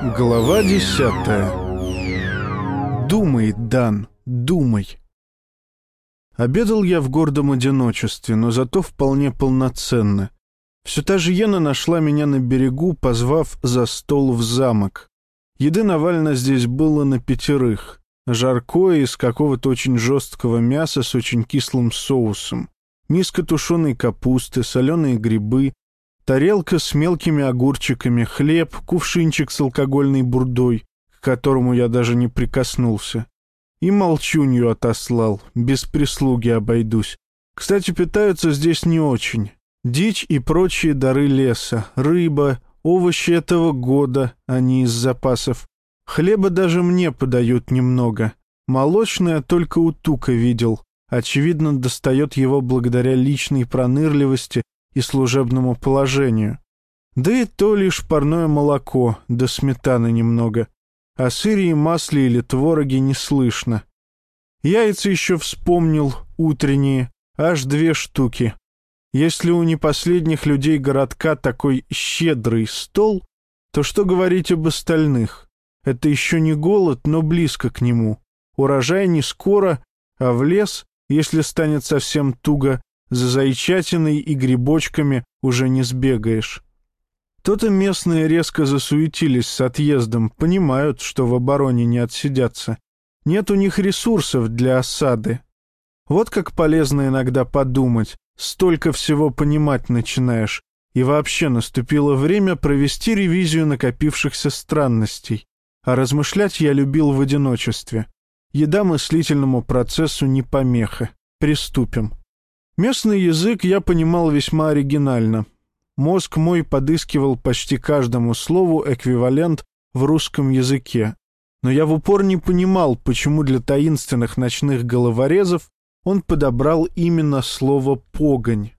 Глава десятая Думай, Дан, думай. Обедал я в гордом одиночестве, но зато вполне полноценно. Все та же Ена нашла меня на берегу, позвав за стол в замок. Еды Навально здесь было на пятерых. Жаркое из какого-то очень жесткого мяса с очень кислым соусом. Миска тушеной капусты, соленые грибы, тарелка с мелкими огурчиками, хлеб, кувшинчик с алкогольной бурдой, к которому я даже не прикоснулся. И молчунью отослал, без прислуги обойдусь. Кстати, питаются здесь не очень. Дичь и прочие дары леса, рыба, овощи этого года, а не из запасов. Хлеба даже мне подают немного. Молочное только у Тука видел. Очевидно, достает его благодаря личной пронырливости и служебному положению. Да и то лишь парное молоко, да сметаны немного. О сыре и масле или твороге не слышно. Яйца еще вспомнил, утренние, аж две штуки. Если у непоследних людей городка такой щедрый стол, то что говорить об остальных? Это еще не голод, но близко к нему. Урожай не скоро, а в лес, если станет совсем туго, за зайчатиной и грибочками уже не сбегаешь. То-то местные резко засуетились с отъездом, понимают, что в обороне не отсидятся. Нет у них ресурсов для осады. Вот как полезно иногда подумать, столько всего понимать начинаешь, и вообще наступило время провести ревизию накопившихся странностей. А размышлять я любил в одиночестве. Еда мыслительному процессу не помеха. Приступим. Местный язык я понимал весьма оригинально. Мозг мой подыскивал почти каждому слову эквивалент в русском языке. Но я в упор не понимал, почему для таинственных ночных головорезов он подобрал именно слово «погонь».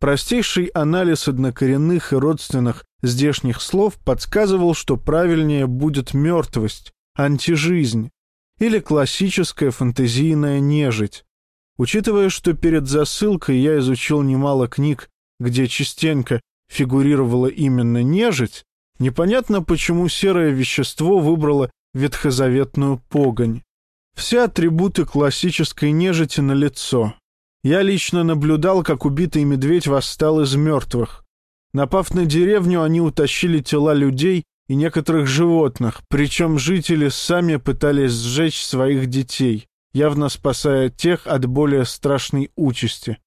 Простейший анализ однокоренных и родственных здешних слов подсказывал, что правильнее будет мертвость, антижизнь или классическая фантазийная нежить. Учитывая, что перед засылкой я изучил немало книг, где частенько фигурировала именно нежить, непонятно, почему серое вещество выбрало ветхозаветную погонь. Все атрибуты классической нежити на лицо. Я лично наблюдал, как убитый медведь восстал из мертвых. Напав на деревню, они утащили тела людей и некоторых животных, причем жители сами пытались сжечь своих детей явно спасая тех от более страшной участи.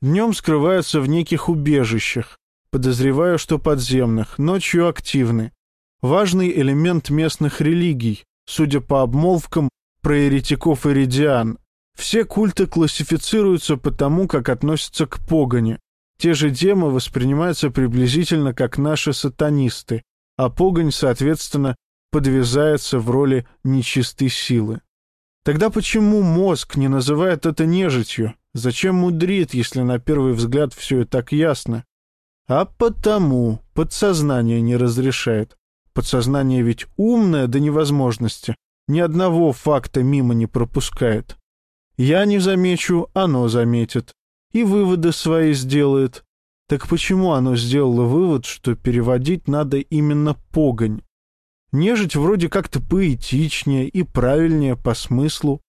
Днем скрываются в неких убежищах, подозреваю, что подземных, ночью активны. Важный элемент местных религий, судя по обмолвкам про еретиков и редиан. Все культы классифицируются по тому, как относятся к погоне. Те же демы воспринимаются приблизительно как наши сатанисты, а погонь, соответственно, подвязается в роли нечистой силы. Тогда почему мозг не называет это нежитью? Зачем мудрит, если на первый взгляд все и так ясно? А потому подсознание не разрешает. Подсознание ведь умное до невозможности. Ни одного факта мимо не пропускает. Я не замечу, оно заметит. И выводы свои сделает. Так почему оно сделало вывод, что переводить надо именно погонь? Нежить вроде как-то поэтичнее и правильнее по смыслу.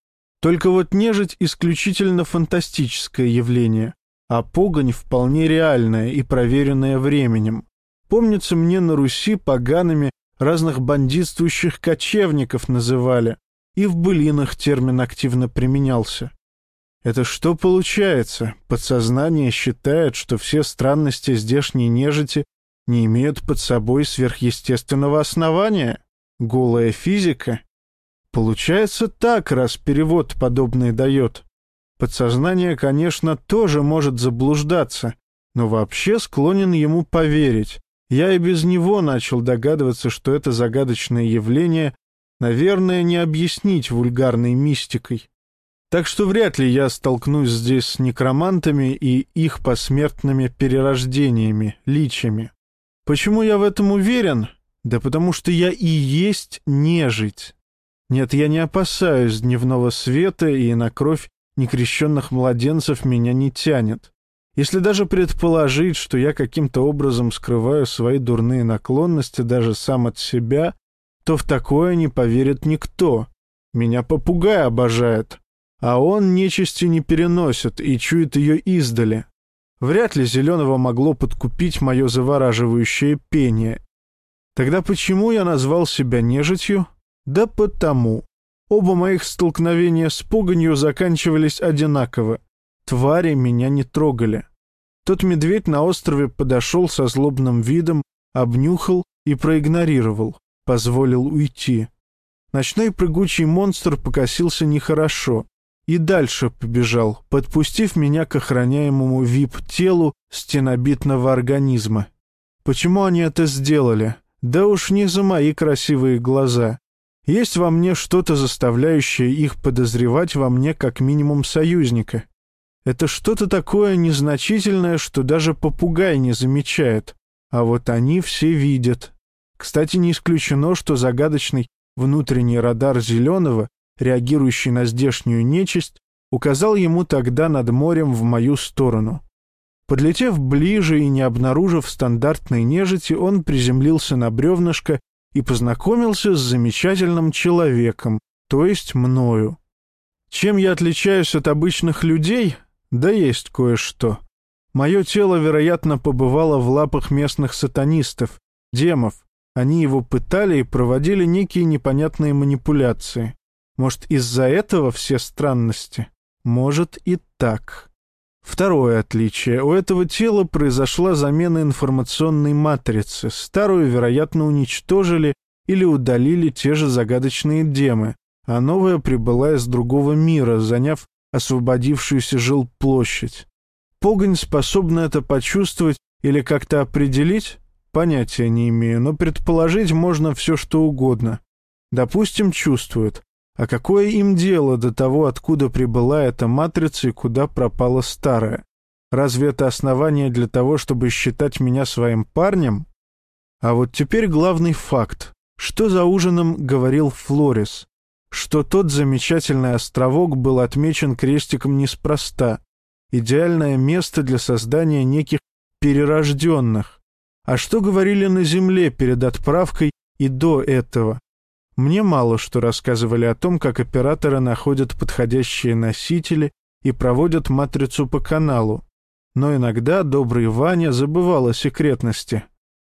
Только вот нежить исключительно фантастическое явление, а погонь вполне реальная и проверенная временем. Помнится, мне на Руси погаными разных бандитствующих кочевников называли, и в былинах термин активно применялся. Это что получается? Подсознание считает, что все странности здешней нежити не имеют под собой сверхъестественного основания? Голая физика? Получается так, раз перевод подобный дает. Подсознание, конечно, тоже может заблуждаться, но вообще склонен ему поверить. Я и без него начал догадываться, что это загадочное явление, наверное, не объяснить вульгарной мистикой. Так что вряд ли я столкнусь здесь с некромантами и их посмертными перерождениями, личами. Почему я в этом уверен? Да потому что я и есть нежить. Нет, я не опасаюсь дневного света, и на кровь некрещенных младенцев меня не тянет. Если даже предположить, что я каким-то образом скрываю свои дурные наклонности даже сам от себя, то в такое не поверит никто. Меня попугай обожает, а он нечисти не переносит и чует ее издали. Вряд ли Зеленого могло подкупить мое завораживающее пение. Тогда почему я назвал себя нежитью? Да потому. Оба моих столкновения с пуганью заканчивались одинаково. Твари меня не трогали. Тот медведь на острове подошел со злобным видом, обнюхал и проигнорировал, позволил уйти. Ночной прыгучий монстр покосился нехорошо и дальше побежал, подпустив меня к охраняемому вип-телу стенобитного организма. Почему они это сделали? Да уж не за мои красивые глаза. Есть во мне что-то, заставляющее их подозревать во мне как минимум союзника. Это что-то такое незначительное, что даже попугай не замечает. А вот они все видят. Кстати, не исключено, что загадочный внутренний радар Зеленого, реагирующий на здешнюю нечисть, указал ему тогда над морем в мою сторону. Подлетев ближе и не обнаружив стандартной нежити, он приземлился на бревнышко и познакомился с замечательным человеком, то есть мною. Чем я отличаюсь от обычных людей? Да есть кое-что. Мое тело, вероятно, побывало в лапах местных сатанистов, демов. Они его пытали и проводили некие непонятные манипуляции. Может, из-за этого все странности? Может и так. Второе отличие. У этого тела произошла замена информационной матрицы. Старую, вероятно, уничтожили или удалили те же загадочные демы, а новая прибыла из другого мира, заняв освободившуюся жилплощадь. Погонь способна это почувствовать или как-то определить? Понятия не имею, но предположить можно все, что угодно. Допустим, чувствует. А какое им дело до того, откуда прибыла эта матрица и куда пропала старая? Разве это основание для того, чтобы считать меня своим парнем? А вот теперь главный факт. Что за ужином говорил Флорис? Что тот замечательный островок был отмечен крестиком неспроста. Идеальное место для создания неких перерожденных. А что говорили на Земле перед отправкой и до этого? Мне мало что рассказывали о том, как операторы находят подходящие носители и проводят матрицу по каналу. Но иногда добрый Ваня забывал о секретности.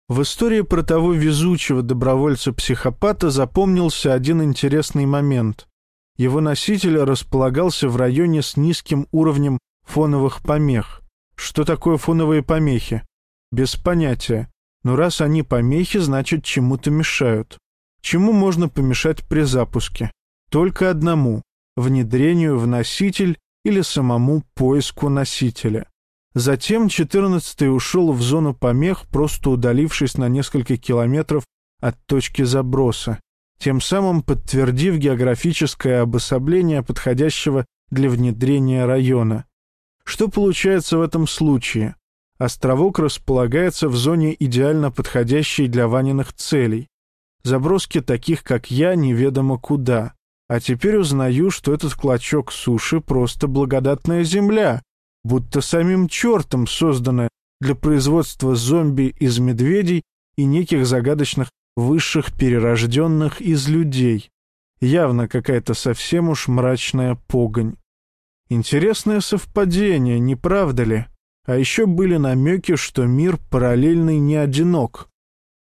В истории про того везучего добровольца-психопата запомнился один интересный момент. Его носитель располагался в районе с низким уровнем фоновых помех. Что такое фоновые помехи? Без понятия. Но раз они помехи, значит чему-то мешают. Чему можно помешать при запуске? Только одному — внедрению в носитель или самому поиску носителя. Затем 14-й ушел в зону помех, просто удалившись на несколько километров от точки заброса, тем самым подтвердив географическое обособление подходящего для внедрения района. Что получается в этом случае? Островок располагается в зоне идеально подходящей для Ваниных целей. Заброски таких, как я, неведомо куда. А теперь узнаю, что этот клочок суши просто благодатная земля, будто самим чертом созданная для производства зомби из медведей и неких загадочных высших перерожденных из людей. Явно какая-то совсем уж мрачная погонь. Интересное совпадение, не правда ли? А еще были намеки, что мир параллельный не одинок.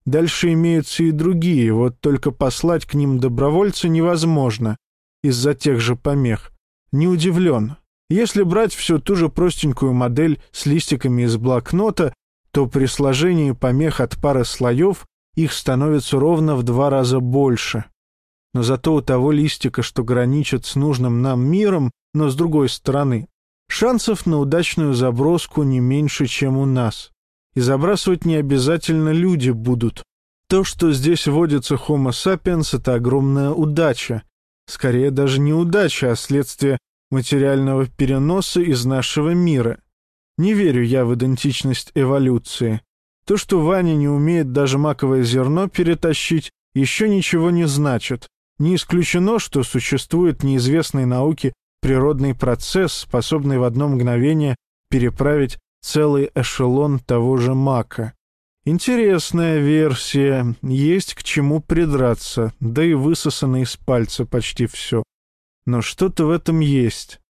Дальше имеются и другие, вот только послать к ним добровольца невозможно из-за тех же помех. Не удивлен. Если брать всю ту же простенькую модель с листиками из блокнота, то при сложении помех от пары слоев их становится ровно в два раза больше. Но зато у того листика, что граничит с нужным нам миром, но с другой стороны, шансов на удачную заброску не меньше, чем у нас и забрасывать не обязательно люди будут. То, что здесь водится Homo sapiens, это огромная удача. Скорее даже не удача, а следствие материального переноса из нашего мира. Не верю я в идентичность эволюции. То, что Ваня не умеет даже маковое зерно перетащить, еще ничего не значит. Не исключено, что существует неизвестный науке природный процесс, способный в одно мгновение переправить целый эшелон того же мака. Интересная версия, есть к чему придраться, да и высосано из пальца почти все. Но что-то в этом есть.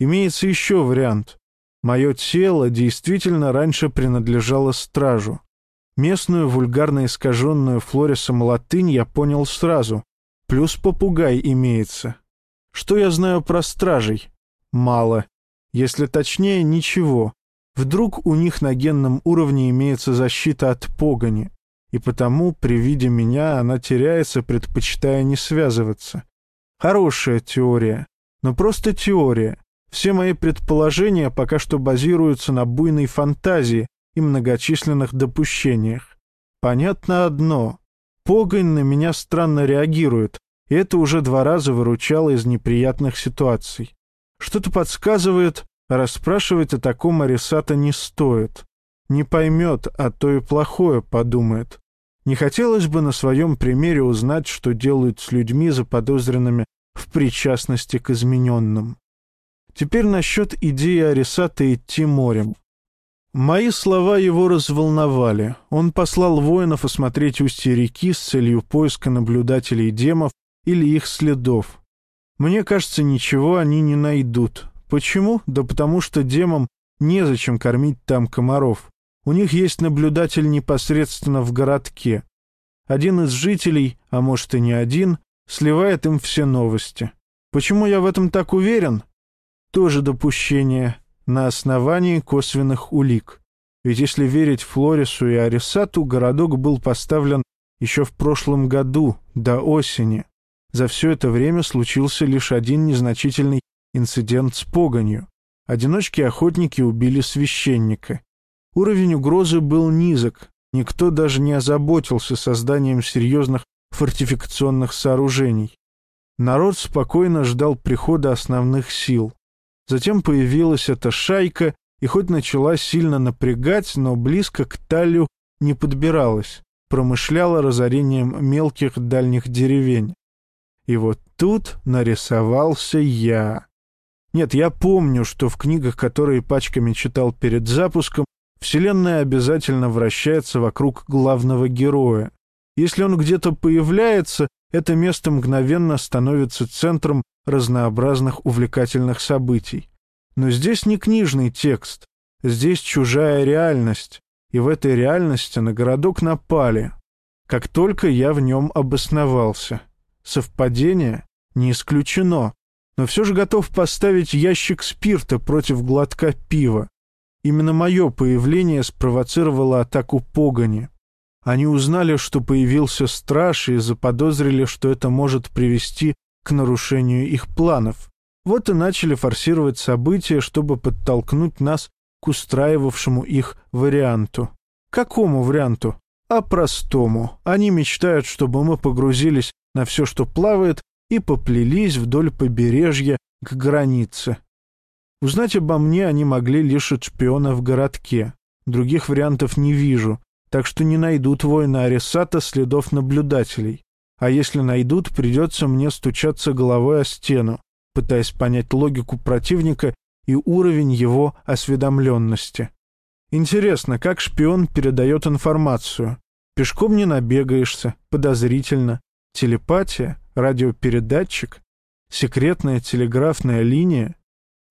Имеется еще вариант. Мое тело действительно раньше принадлежало стражу. Местную вульгарно искаженную Флорисом латынь я понял сразу. Плюс попугай имеется. Что я знаю про стражей? Мало. Если точнее, ничего. Вдруг у них на генном уровне имеется защита от погони, и потому при виде меня она теряется, предпочитая не связываться. Хорошая теория, но просто теория. Все мои предположения пока что базируются на буйной фантазии и многочисленных допущениях. Понятно одно. Погонь на меня странно реагирует, и это уже два раза выручало из неприятных ситуаций. Что-то подсказывает, Расспрашивать о таком Арисата не стоит. Не поймет, а то и плохое подумает. Не хотелось бы на своем примере узнать, что делают с людьми, заподозренными в причастности к измененным. Теперь насчет идеи Арисата идти морем. Мои слова его разволновали. Он послал воинов осмотреть устье реки с целью поиска наблюдателей демов или их следов. Мне кажется, ничего они не найдут. Почему? Да потому что демам незачем кормить там комаров. У них есть наблюдатель непосредственно в городке. Один из жителей, а может и не один, сливает им все новости. Почему я в этом так уверен? Тоже допущение на основании косвенных улик. Ведь если верить Флорису и Арисату, городок был поставлен еще в прошлом году, до осени. За все это время случился лишь один незначительный Инцидент с погонью. Одиночки-охотники убили священника. Уровень угрозы был низок, никто даже не озаботился созданием серьезных фортификационных сооружений. Народ спокойно ждал прихода основных сил. Затем появилась эта шайка, и хоть начала сильно напрягать, но близко к Талю не подбиралась, промышляла разорением мелких дальних деревень. И вот тут нарисовался я. Нет, я помню, что в книгах, которые пачками читал перед запуском, Вселенная обязательно вращается вокруг главного героя. Если он где-то появляется, это место мгновенно становится центром разнообразных увлекательных событий. Но здесь не книжный текст, здесь чужая реальность, и в этой реальности на городок напали, как только я в нем обосновался. Совпадение не исключено но все же готов поставить ящик спирта против глотка пива. Именно мое появление спровоцировало атаку погони. Они узнали, что появился страж, и заподозрили, что это может привести к нарушению их планов. Вот и начали форсировать события, чтобы подтолкнуть нас к устраивавшему их варианту. Какому варианту? А простому. Они мечтают, чтобы мы погрузились на все, что плавает, и поплелись вдоль побережья к границе. Узнать обо мне они могли лишь от шпиона в городке. Других вариантов не вижу, так что не найдут воина Арисата следов наблюдателей. А если найдут, придется мне стучаться головой о стену, пытаясь понять логику противника и уровень его осведомленности. Интересно, как шпион передает информацию? Пешком не набегаешься, подозрительно. Телепатия? радиопередатчик, секретная телеграфная линия.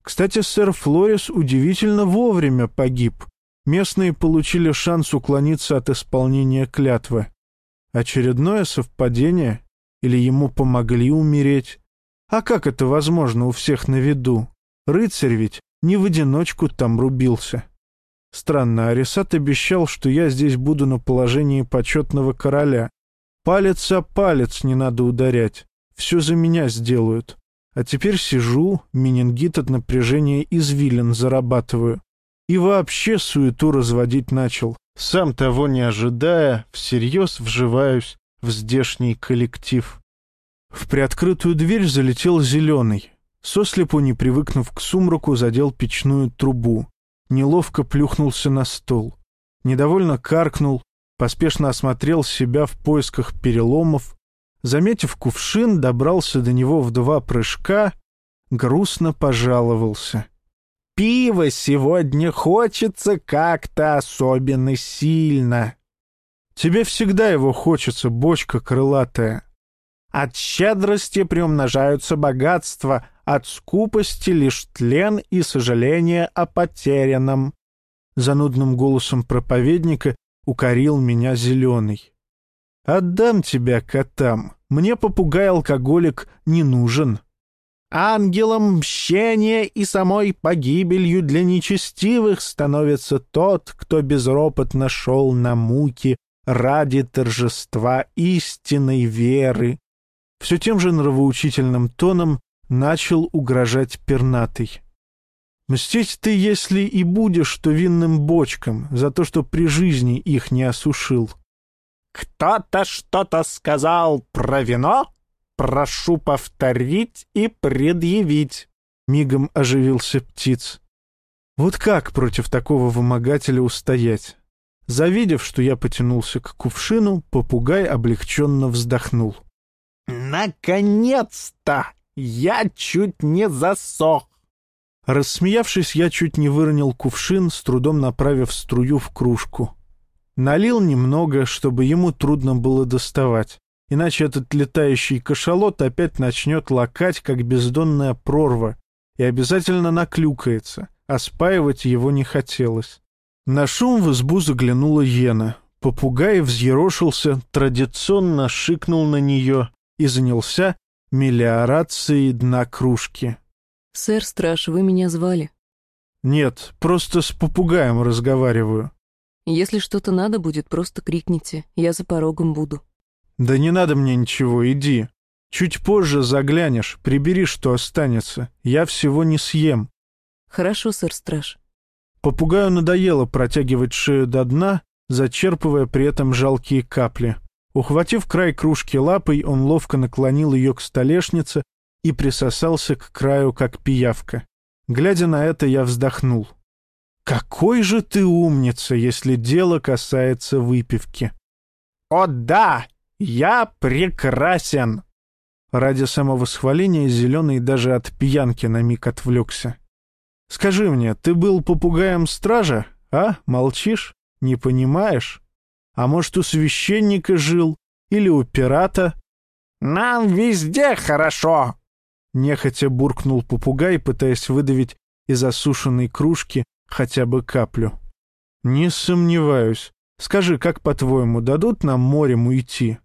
Кстати, сэр Флорис удивительно вовремя погиб. Местные получили шанс уклониться от исполнения клятвы. Очередное совпадение? Или ему помогли умереть? А как это возможно у всех на виду? Рыцарь ведь не в одиночку там рубился. Странно, Арисат обещал, что я здесь буду на положении почетного короля, Палец о палец не надо ударять. Все за меня сделают. А теперь сижу, менингит от напряжения извилин зарабатываю. И вообще суету разводить начал. Сам того не ожидая, всерьез вживаюсь в здешний коллектив. В приоткрытую дверь залетел зеленый. Сослепу, не привыкнув к сумраку, задел печную трубу. Неловко плюхнулся на стол. Недовольно каркнул, поспешно осмотрел себя в поисках переломов, заметив кувшин, добрался до него в два прыжка, грустно пожаловался. «Пиво сегодня хочется как-то особенно сильно». Тебе всегда его хочется, бочка крылатая. От щедрости приумножаются богатства, от скупости лишь тлен и сожаление о потерянном. Занудным голосом проповедника укорил меня зеленый. «Отдам тебя котам. Мне попугай-алкоголик не нужен». Ангелом мщения и самой погибелью для нечестивых становится тот, кто безропотно шел на муки ради торжества истинной веры. Все тем же нравоучительным тоном начал угрожать пернатый. Мстить ты, если и будешь, то винным бочкам за то, что при жизни их не осушил. «Кто-то что-то сказал про вино?» прошу повторить и предъявить», — мигом оживился птиц. Вот как против такого вымогателя устоять? Завидев, что я потянулся к кувшину, попугай облегченно вздохнул. «Наконец-то! Я чуть не засох!» Рассмеявшись, я чуть не выронил кувшин, с трудом направив струю в кружку. Налил немного, чтобы ему трудно было доставать иначе этот летающий кашалот опять начнет лакать, как бездонная прорва, и обязательно наклюкается, а спаивать его не хотелось. На шум в избу заглянула Ена. Попугай взъерошился, традиционно шикнул на нее и занялся мелиорацией дна кружки. «Сэр Страж, вы меня звали?» «Нет, просто с попугаем разговариваю». «Если что-то надо будет, просто крикните, я за порогом буду». «Да не надо мне ничего, иди. Чуть позже заглянешь, прибери, что останется. Я всего не съем». «Хорошо, сэр-страж». Попугаю надоело протягивать шею до дна, зачерпывая при этом жалкие капли. Ухватив край кружки лапой, он ловко наклонил ее к столешнице и присосался к краю, как пиявка. Глядя на это, я вздохнул. «Какой же ты умница, если дело касается выпивки!» «О да! «Я прекрасен!» Ради самовосхваления Зеленый даже от пьянки на миг отвлекся. «Скажи мне, ты был попугаем стража, а? Молчишь? Не понимаешь? А может, у священника жил? Или у пирата?» «Нам везде хорошо!» Нехотя буркнул попугай, пытаясь выдавить из осушенной кружки хотя бы каплю. «Не сомневаюсь. Скажи, как, по-твоему, дадут нам морем уйти?»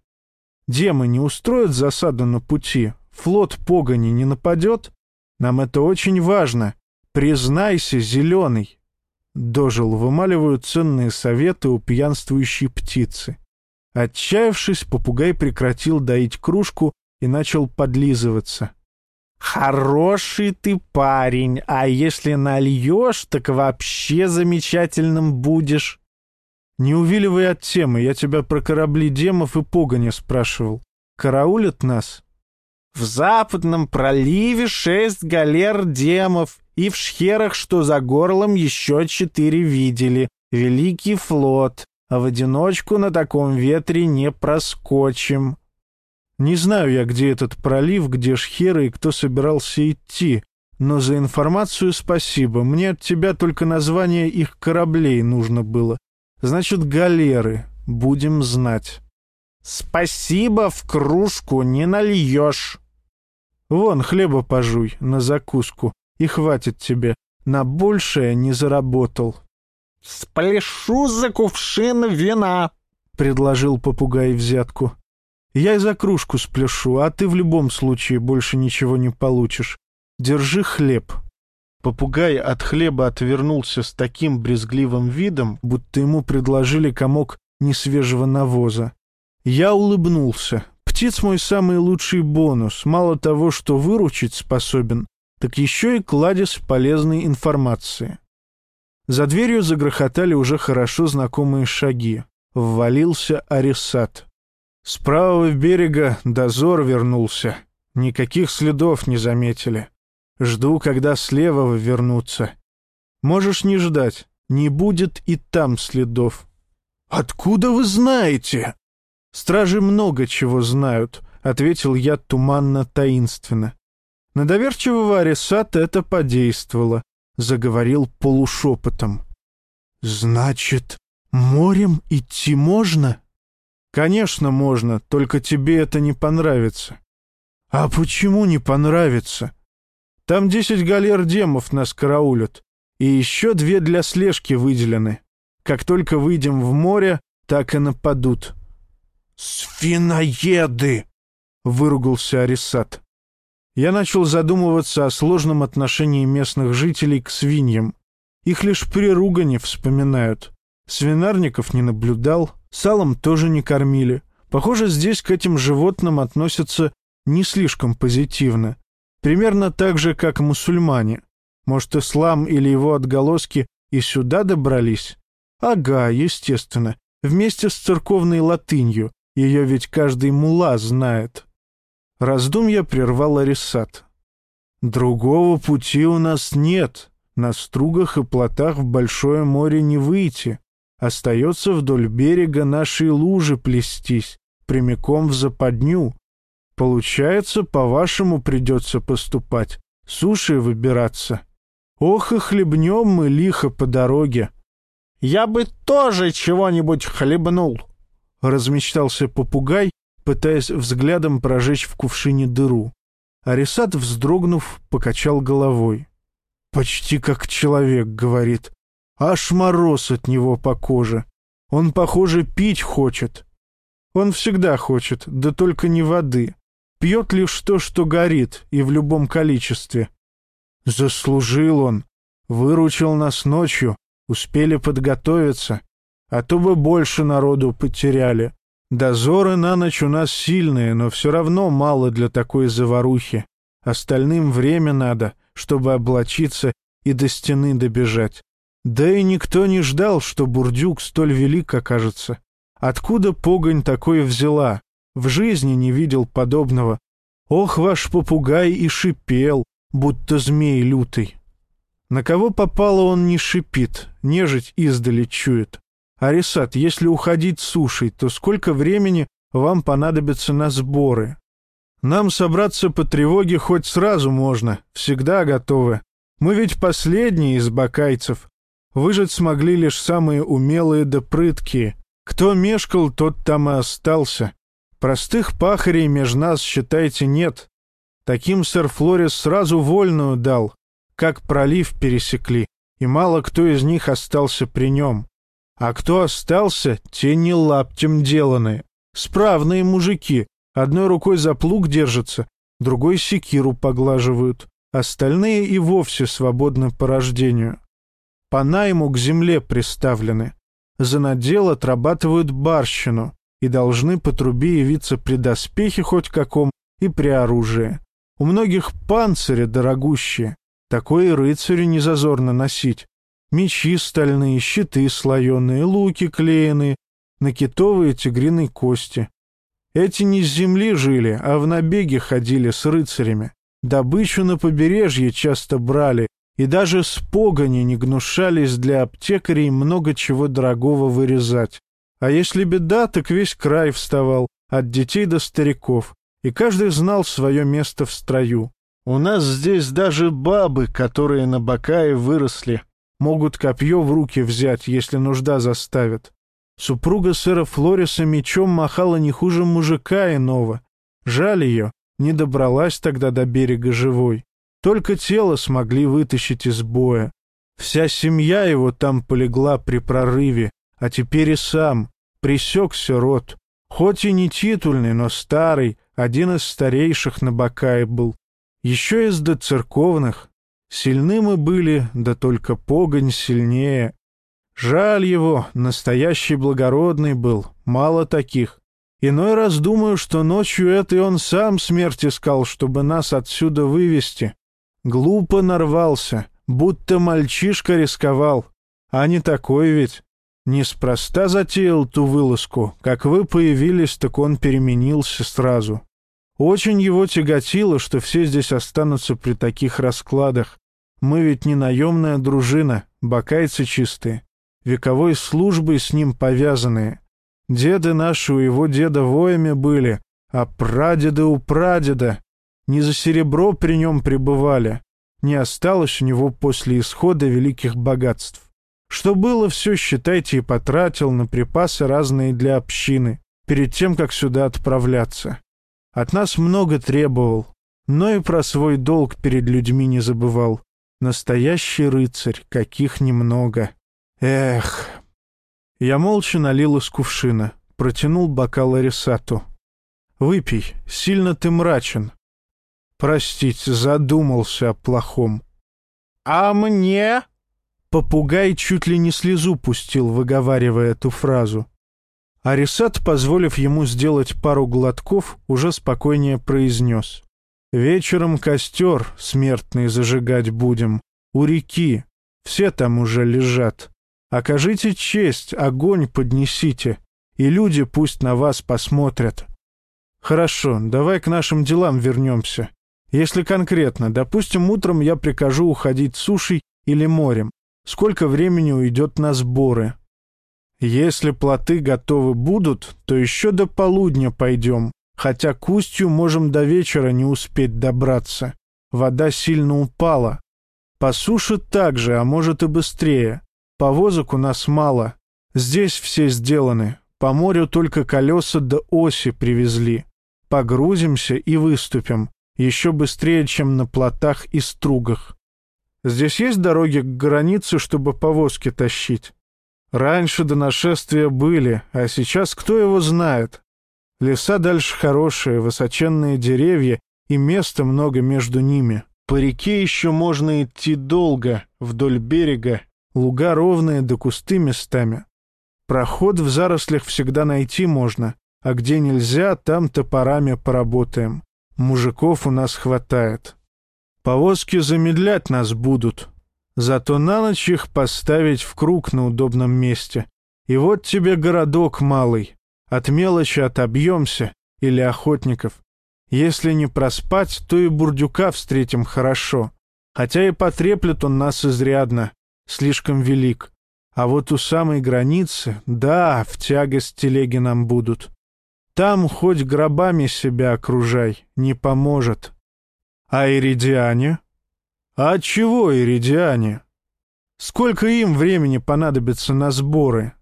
Демы не устроят засаду на пути? Флот погони не нападет? Нам это очень важно. Признайся, зеленый. Дожил, вымаливают ценные советы у пьянствующей птицы. Отчаявшись, попугай прекратил доить кружку и начал подлизываться. «Хороший ты парень, а если нальешь, так вообще замечательным будешь. «Не увиливай от темы, я тебя про корабли демов и погоня спрашивал. Караулят нас?» «В западном проливе шесть галер демов, и в шхерах, что за горлом, еще четыре видели. Великий флот, а в одиночку на таком ветре не проскочим». «Не знаю я, где этот пролив, где шхеры и кто собирался идти, но за информацию спасибо. Мне от тебя только название их кораблей нужно было. Значит, галеры. Будем знать. Спасибо, в кружку не нальешь. Вон, хлеба пожуй на закуску, и хватит тебе. На большее не заработал. «Спляшу за кувшин вина», — предложил попугай взятку. «Я и за кружку спляшу, а ты в любом случае больше ничего не получишь. Держи хлеб». Попугай от хлеба отвернулся с таким брезгливым видом, будто ему предложили комок несвежего навоза. Я улыбнулся. Птиц мой самый лучший бонус. Мало того, что выручить способен, так еще и кладезь полезной информации. За дверью загрохотали уже хорошо знакомые шаги. Ввалился Арисат. С правого берега дозор вернулся. Никаких следов не заметили. Жду, когда слева вернутся. Можешь не ждать, не будет и там следов. Откуда вы знаете? Стражи много чего знают, ответил я туманно-таинственно. На доверчивого Арисата это подействовало, заговорил полушепотом. Значит, морем идти можно? Конечно, можно, только тебе это не понравится. А почему не понравится? Там десять галер демов нас караулят, и еще две для слежки выделены. Как только выйдем в море, так и нападут. «Свиноеды!» — выругался Арисат. Я начал задумываться о сложном отношении местных жителей к свиньям. Их лишь при ругане вспоминают. Свинарников не наблюдал, салом тоже не кормили. Похоже, здесь к этим животным относятся не слишком позитивно. Примерно так же, как мусульмане. Может, ислам или его отголоски и сюда добрались? Ага, естественно, вместе с церковной латынью. Ее ведь каждый мула знает. Раздумья прервал Арисат. «Другого пути у нас нет. На стругах и плотах в большое море не выйти. Остается вдоль берега нашей лужи плестись, прямиком в западню. Получается, по-вашему придется поступать, суши выбираться. Ох и хлебнем мы лихо по дороге. — Я бы тоже чего-нибудь хлебнул, — размечтался попугай, пытаясь взглядом прожечь в кувшине дыру. Арисат, вздрогнув, покачал головой. «Почти как человек», — говорит. Аж мороз от него по коже. Он, похоже, пить хочет. Он всегда хочет, да только не воды. Пьет лишь то, что горит, и в любом количестве. Заслужил он. Выручил нас ночью, успели подготовиться. А то бы больше народу потеряли. Дозоры на ночь у нас сильные, но все равно мало для такой заварухи. Остальным время надо, чтобы облачиться и до стены добежать. Да и никто не ждал, что бурдюк столь велик окажется. Откуда погонь такое взяла? В жизни не видел подобного. Ох, ваш попугай и шипел, будто змей лютый. На кого попало он не шипит, нежить издали чует. Арисат, если уходить сушей, то сколько времени вам понадобится на сборы? Нам собраться по тревоге хоть сразу можно, всегда готовы. Мы ведь последние из бакайцев, Выжить смогли лишь самые умелые да прыткие. Кто мешкал, тот там и остался. Простых пахарей меж нас, считайте, нет. Таким сэр Флорис сразу вольную дал, как пролив пересекли, и мало кто из них остался при нем. А кто остался, те не лаптем деланные. Справные мужики, одной рукой за плуг держатся, другой секиру поглаживают. Остальные и вовсе свободны по рождению по найму к земле приставлены. За надел отрабатывают барщину и должны по трубе явиться при доспехе хоть каком и при оружии. У многих панцири дорогущие, такое рыцарю не зазорно носить. Мечи стальные, щиты слоеные, луки клееные, накитовые тигриной кости. Эти не с земли жили, а в набеге ходили с рыцарями. Добычу на побережье часто брали и даже с погони не гнушались для аптекарей много чего дорогого вырезать. А если беда, так весь край вставал, от детей до стариков, и каждый знал свое место в строю. У нас здесь даже бабы, которые на Бакае выросли, могут копье в руки взять, если нужда заставит. Супруга сэра Флориса мечом махала не хуже мужика иного. Жаль ее, не добралась тогда до берега живой. Только тело смогли вытащить из боя. Вся семья его там полегла при прорыве, а теперь и сам. Присекся род. Хоть и не титульный, но старый, один из старейших на Бакае был. Еще из до церковных. Сильны мы были, да только погонь сильнее. Жаль его, настоящий благородный был, мало таких. Иной раз думаю, что ночью это и он сам смерть искал, чтобы нас отсюда вывести. Глупо нарвался, будто мальчишка рисковал. А не такой ведь. Неспроста затеял ту вылазку. Как вы появились, так он переменился сразу. Очень его тяготило, что все здесь останутся при таких раскладах. Мы ведь не наемная дружина, бакайцы чистые. Вековой службой с ним повязанные. Деды наши у его деда воями были, а прадеды у прадеда не за серебро при нем пребывали, не осталось у него после исхода великих богатств. Что было, все, считайте, и потратил на припасы разные для общины. перед тем, как сюда отправляться. От нас много требовал, но и про свой долг перед людьми не забывал. Настоящий рыцарь, каких немного. Эх. Я молча налил из кувшина, протянул бокал Арисату. «Выпей, сильно ты мрачен». «Простите, задумался о плохом». «А мне?» Попугай чуть ли не слезу пустил, выговаривая эту фразу. Арисат, позволив ему сделать пару глотков, уже спокойнее произнес. «Вечером костер смертный зажигать будем. У реки. Все там уже лежат. Окажите честь, огонь поднесите, и люди пусть на вас посмотрят». «Хорошо, давай к нашим делам вернемся. Если конкретно, допустим, утром я прикажу уходить сушей или морем. Сколько времени уйдет на сборы?» Если плоты готовы будут, то еще до полудня пойдем, хотя к устью можем до вечера не успеть добраться. Вода сильно упала. По суше так же, а может и быстрее. Повозок у нас мало. Здесь все сделаны. По морю только колеса до оси привезли. Погрузимся и выступим. Еще быстрее, чем на плотах и стругах. Здесь есть дороги к границе, чтобы повозки тащить? Раньше до нашествия были, а сейчас кто его знает? Леса дальше хорошие, высоченные деревья и места много между ними. По реке еще можно идти долго, вдоль берега, луга ровные да кусты местами. Проход в зарослях всегда найти можно, а где нельзя, там топорами поработаем. Мужиков у нас хватает. Повозки замедлять нас будут, Зато на ночь их поставить в круг на удобном месте. И вот тебе городок малый. От мелочи отобьемся, или охотников. Если не проспать, то и бурдюка встретим хорошо. Хотя и потреплет он нас изрядно, слишком велик. А вот у самой границы, да, в тягость телеги нам будут. Там хоть гробами себя окружай, не поможет. А Иридиане? «А чего, Иридиане? Сколько им времени понадобится на сборы?»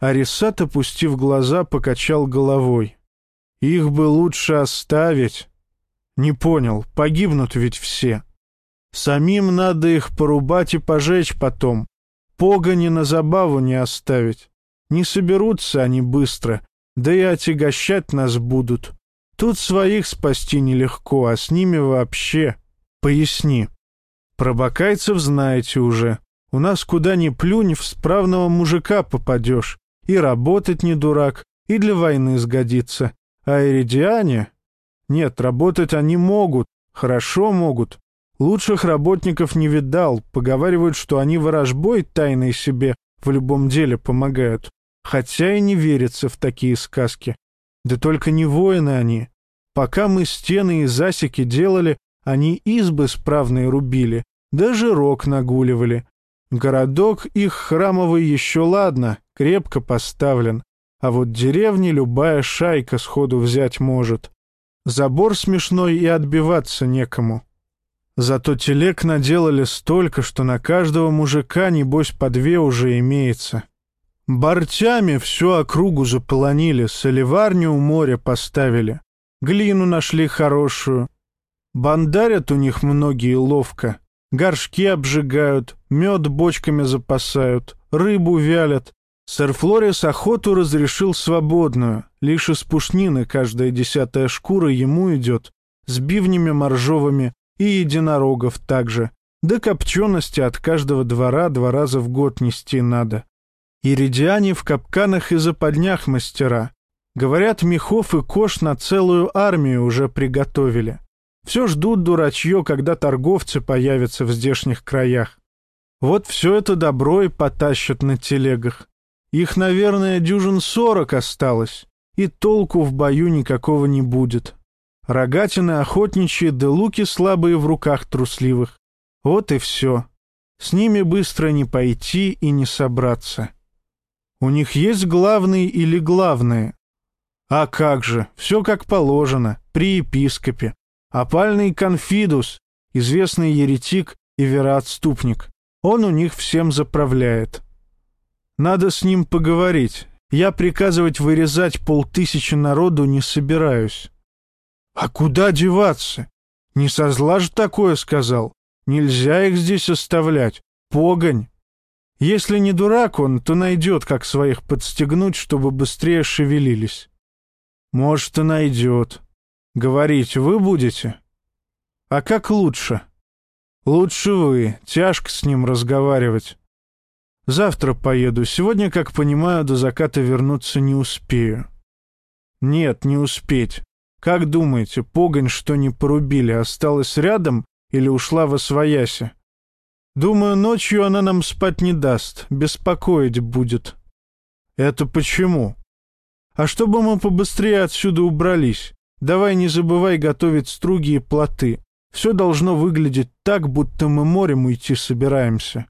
Арисат, опустив глаза, покачал головой. «Их бы лучше оставить». «Не понял, погибнут ведь все. Самим надо их порубать и пожечь потом. Погони на забаву не оставить. Не соберутся они быстро, да и отягощать нас будут. Тут своих спасти нелегко, а с ними вообще. Поясни». Про бакайцев знаете уже. У нас куда ни плюнь, в справного мужика попадешь. И работать не дурак, и для войны сгодится. А иридиане? Нет, работать они могут, хорошо могут. Лучших работников не видал, поговаривают, что они ворожбой тайной себе в любом деле помогают. Хотя и не верится в такие сказки. Да только не воины они. Пока мы стены и засеки делали, они избы справные рубили, даже рог нагуливали. Городок их храмовый еще ладно, крепко поставлен, а вот деревни любая шайка сходу взять может. Забор смешной и отбиваться некому. Зато телег наделали столько, что на каждого мужика, небось, по две уже имеется. Бортями всю округу заполонили, соливарню у моря поставили. Глину нашли хорошую. Бандарят у них многие ловко. Горшки обжигают, мед бочками запасают, рыбу вялят. Сэр Флорис охоту разрешил свободную, лишь из пушнины каждая десятая шкура ему идет, с бивнями моржовыми и единорогов также. Да копчености от каждого двора два раза в год нести надо. Иридиане в капканах и западнях мастера. Говорят, мехов и кож на целую армию уже приготовили. Все ждут дурачье, когда торговцы появятся в здешних краях. Вот все это добро и потащат на телегах. Их, наверное, дюжин сорок осталось, и толку в бою никакого не будет. Рогатины охотничьи, да луки слабые в руках трусливых. Вот и все. С ними быстро не пойти и не собраться. У них есть главный или главное? А как же, все как положено, при епископе. Опальный Конфидус, известный еретик и вероотступник. Он у них всем заправляет. Надо с ним поговорить. Я приказывать вырезать полтысячи народу не собираюсь. А куда деваться? Не со зла же такое сказал. Нельзя их здесь оставлять. Погонь. Если не дурак он, то найдет, как своих подстегнуть, чтобы быстрее шевелились. Может, и найдет. Говорить вы будете? А как лучше? Лучше вы. Тяжко с ним разговаривать. Завтра поеду. Сегодня, как понимаю, до заката вернуться не успею. Нет, не успеть. Как думаете, погонь, что не порубили, осталась рядом или ушла во свояси? Думаю, ночью она нам спать не даст, беспокоить будет. Это почему? А чтобы мы побыстрее отсюда убрались, давай не забывай готовить струги и плоты. Все должно выглядеть так, будто мы морем уйти собираемся.